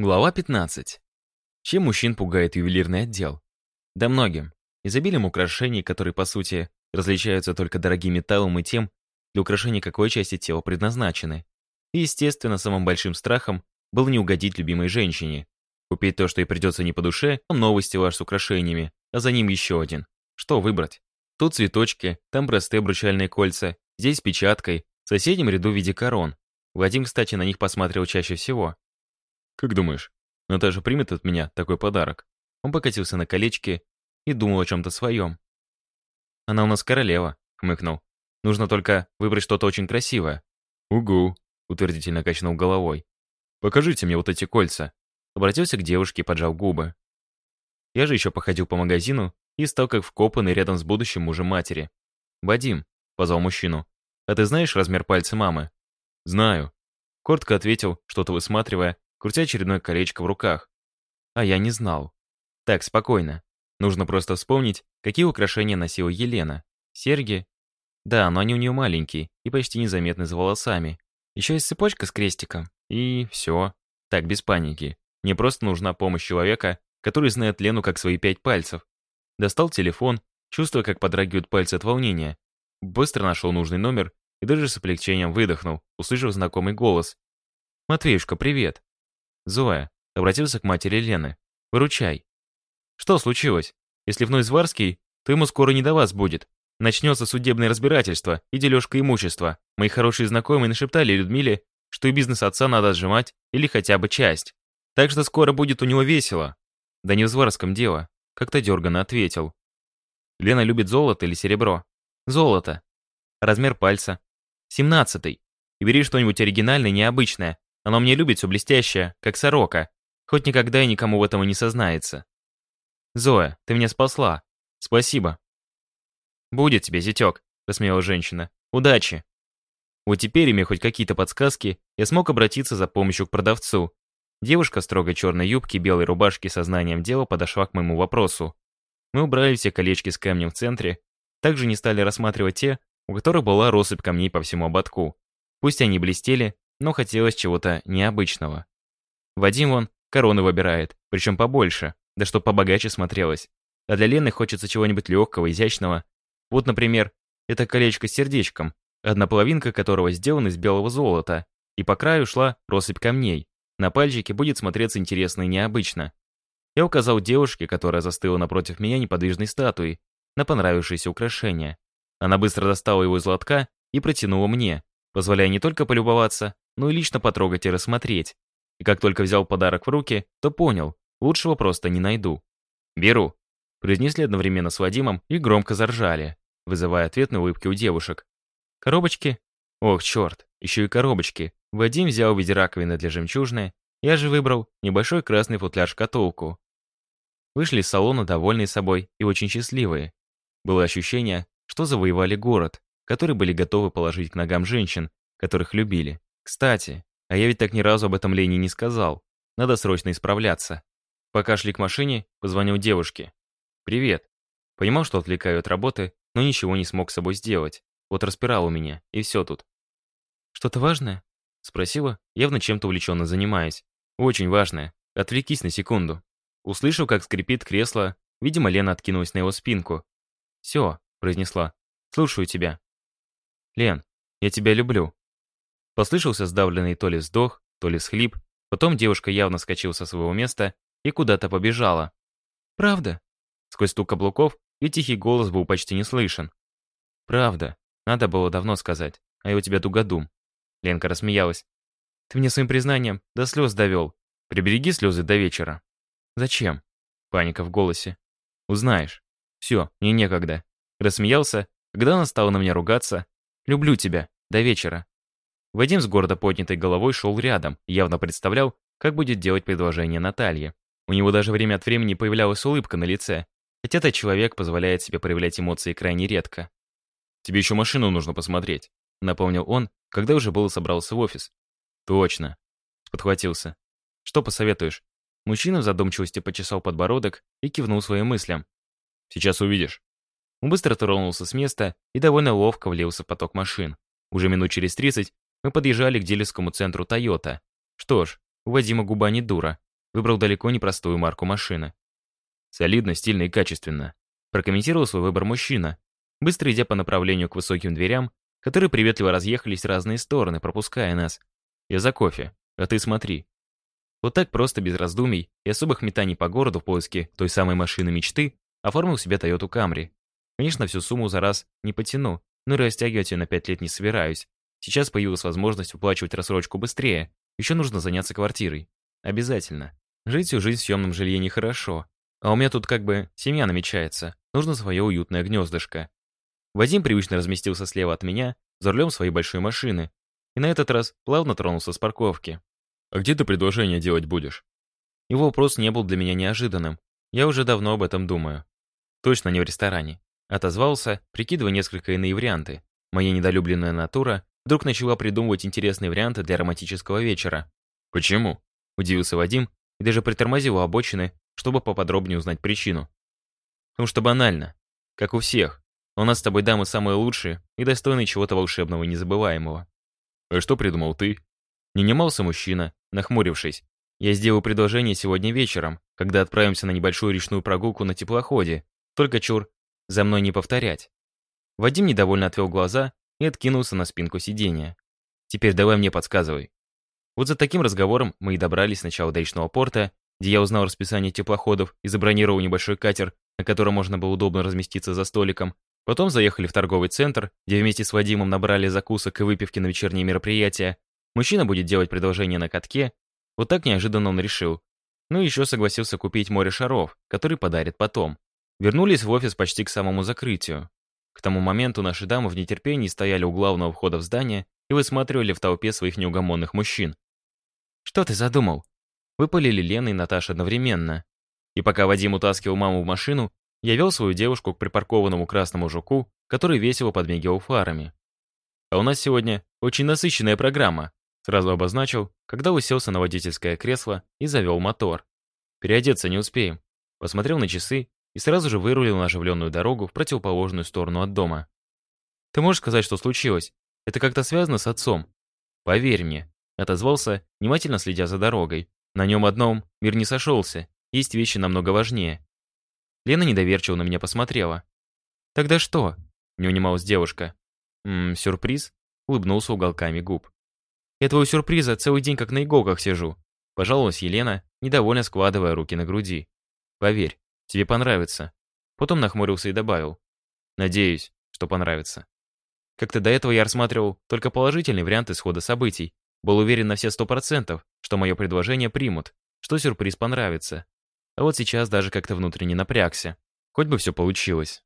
Глава 15. Чем мужчин пугает ювелирный отдел? Да многим. Изобилием украшений, которые, по сути, различаются только дорогим металлом и тем, для украшения какой части тела предназначены. И, естественно, самым большим страхом был не угодить любимой женщине. Купить то, что ей придется не по душе, там новый стеллаж с украшениями, а за ним еще один. Что выбрать? Тут цветочки, там простые обручальные кольца, здесь печаткой, в соседнем ряду в виде корон. Вадим, кстати, на них посмотрел чаще всего. «Как думаешь, Наташа примет от меня такой подарок?» Он покатился на колечке и думал о чем-то своем. «Она у нас королева», — хмыкнул. «Нужно только выбрать что-то очень красивое». «Угу», — утвердительно качнул головой. «Покажите мне вот эти кольца». Обратился к девушке и поджал губы. Я же еще походил по магазину и стал как вкопанный рядом с будущим мужем матери. «Вадим», — позвал мужчину, — «а ты знаешь размер пальца мамы?» «Знаю», — коротко ответил, что-то высматривая, крутя очередное колечко в руках. А я не знал. Так, спокойно. Нужно просто вспомнить, какие украшения носила Елена. Серьги? Да, но они у нее маленькие и почти незаметны за волосами. Еще есть цепочка с крестиком. И все. Так, без паники. Мне просто нужна помощь человека, который знает Лену как свои пять пальцев. Достал телефон, чувствуя, как подрагивают пальцы от волнения. Быстро нашел нужный номер и даже с облегчением выдохнул, услышав знакомый голос. «Матвеюшка, привет!» Зоя обратился к матери Лены. «Выручай». «Что случилось? Если вновь Зварский, то ему скоро не до вас будет. Начнется судебное разбирательство и дележка имущества. Мои хорошие знакомые нашептали Людмиле, что и бизнес отца надо сжимать или хотя бы часть. Так что скоро будет у него весело». «Да не в Зварском дело», — как-то дерганно ответил. «Лена любит золото или серебро?» «Золото. Размер пальца. Семнадцатый. И бери что-нибудь оригинальное, необычное. Она мне любит все блестящее, как сорока, хоть никогда и никому в этом и не сознается. Зоя, ты меня спасла. Спасибо. Будет тебе, зятек, посмеяла женщина. Удачи. Вот теперь, имея хоть какие-то подсказки, я смог обратиться за помощью к продавцу. Девушка в строгой черной юбке белой рубашке со знанием дела подошла к моему вопросу. Мы убрали все колечки с камнем в центре, также не стали рассматривать те, у которых была россыпь камней по всему ободку. Пусть они блестели, но хотелось чего-то необычного. Вадим вон короны выбирает, причем побольше, да чтоб побогаче смотрелось. А для Лены хочется чего-нибудь легкого, изящного. Вот, например, это колечко с сердечком, одна половинка которого сделана из белого золота, и по краю шла россыпь камней. На пальчике будет смотреться интересно и необычно. Я указал девушке, которая застыла напротив меня неподвижной статуи, на понравившееся украшение. Она быстро достала его из лотка и протянула мне, позволяя не только полюбоваться, но и лично потрогать и рассмотреть. И как только взял подарок в руки, то понял, лучшего просто не найду. «Беру», — произнесли одновременно с Вадимом и громко заржали, вызывая ответные улыбки у девушек. «Коробочки?» Ох, черт, еще и коробочки. Вадим взял в виде раковины для жемчужной, я же выбрал небольшой красный футляр-шкатулку. Вышли из салона довольные собой и очень счастливые. Было ощущение, что завоевали город, который были готовы положить к ногам женщин, которых любили. Кстати, а я ведь так ни разу об этом Лене не сказал. Надо срочно исправляться. Пока шли к машине, позвонил девушке. «Привет». Понимал, что отвлекаю от работы, но ничего не смог с собой сделать. Вот распирал у меня, и все тут. «Что-то важное?» Спросила, явно чем-то увлеченно занимаясь. «Очень важное. Отвлекись на секунду». Услышал, как скрипит кресло, видимо, Лена откинулась на его спинку. «Все», — произнесла. «Слушаю тебя». «Лен, я тебя люблю». Послышался сдавленный то ли вздох, то ли схлип. Потом девушка явно скочила со своего места и куда-то побежала. «Правда?» Сквозь стук каблуков и тихий голос был почти не слышен. «Правда. Надо было давно сказать. А я у тебя тугодум». Ленка рассмеялась. «Ты мне своим признанием до слез довел. Прибереги слезы до вечера». «Зачем?» Паника в голосе. «Узнаешь. Все, мне некогда». Рассмеялся, когда она стала на меня ругаться. «Люблю тебя. До вечера». Вадим с гордо поднятой головой шел рядом, явно представлял, как будет делать предложение Наталье. У него даже время от времени появлялась улыбка на лице, хотя этот человек позволяет себе проявлять эмоции крайне редко. «Тебе еще машину нужно посмотреть», — напомнил он, когда уже был и собрался в офис. «Точно», — подхватился. «Что посоветуешь?» Мужчина в задумчивости почесал подбородок и кивнул своим мыслям. «Сейчас увидишь». Он быстро тронулся с места и довольно ловко влился в поток машин. Уже минут через 30 мы подъезжали к дилерскому центру Toyota. Что ж, у Вадима губа не дура. Выбрал далеко не простую марку машины. Солидно, стильно и качественно. Прокомментировал свой выбор мужчина, быстро идя по направлению к высоким дверям, которые приветливо разъехались в разные стороны, пропуская нас. Я за кофе, а ты смотри. Вот так просто, без раздумий и особых метаний по городу в поиске той самой машины мечты, оформил себе Toyota Camry. Конечно, всю сумму за раз не потяну, но растягивать ее на пять лет не собираюсь. Сейчас появилась возможность выплачивать рассрочку быстрее. Еще нужно заняться квартирой. Обязательно. Жить всю жизнь в съемном жилье нехорошо. А у меня тут как бы семья намечается. Нужно свое уютное гнездышко. Вадим привычно разместился слева от меня, за рулем своей большой машины. И на этот раз плавно тронулся с парковки. «А где ты предложение делать будешь?» Его вопрос не был для меня неожиданным. Я уже давно об этом думаю. Точно не в ресторане. Отозвался, прикидывая несколько иные варианты. Моя недолюбленная натура Вдруг начала придумывать интересные варианты для романтического вечера. «Почему?» – удивился Вадим и даже притормозил у обочины, чтобы поподробнее узнать причину. «Потому что банально. Как у всех. У нас с тобой дамы самые лучшие и достойны чего-то волшебного и незабываемого». «А что придумал ты?» Не немался мужчина, нахмурившись. «Я сделаю предложение сегодня вечером, когда отправимся на небольшую речную прогулку на теплоходе. Только чур, за мной не повторять». Вадим недовольно отвел глаза и откинулся на спинку сиденья. «Теперь давай мне подсказывай». Вот за таким разговором мы и добрались сначала до речного порта, где я узнал расписание теплоходов и забронировал небольшой катер, на котором можно было удобно разместиться за столиком. Потом заехали в торговый центр, где вместе с Вадимом набрали закусок и выпивки на вечерние мероприятия. Мужчина будет делать предложение на катке. Вот так неожиданно он решил. Ну и еще согласился купить море шаров, который подарит потом. Вернулись в офис почти к самому закрытию. К тому моменту наши дамы в нетерпении стояли у главного входа в здание и высматривали в толпе своих неугомонных мужчин. «Что ты задумал?» Выпалили Лена и Наташа одновременно. И пока Вадим утаскивал маму в машину, я вел свою девушку к припаркованному красному жуку, который весело подмигивал фарами. «А у нас сегодня очень насыщенная программа», сразу обозначил, когда уселся на водительское кресло и завел мотор. «Переодеться не успеем». Посмотрел на часы и сразу же вырулил на оживленную дорогу в противоположную сторону от дома. «Ты можешь сказать, что случилось? Это как-то связано с отцом?» «Поверь мне», — отозвался, внимательно следя за дорогой. «На нем одном мир не сошелся, есть вещи намного важнее». Лена недоверчиво на меня посмотрела. «Тогда что?» — не унималась девушка. «Ммм, сюрприз?» — улыбнулся уголками губ. Этого сюрприза целый день как на иголках сижу», — пожаловалась Елена, недовольно складывая руки на груди. «Поверь, Тебе понравится». Потом нахмурился и добавил. «Надеюсь, что понравится». Как-то до этого я рассматривал только положительный вариант исхода событий. Был уверен на все сто процентов, что мое предложение примут, что сюрприз понравится. А вот сейчас даже как-то внутренне напрягся. Хоть бы все получилось.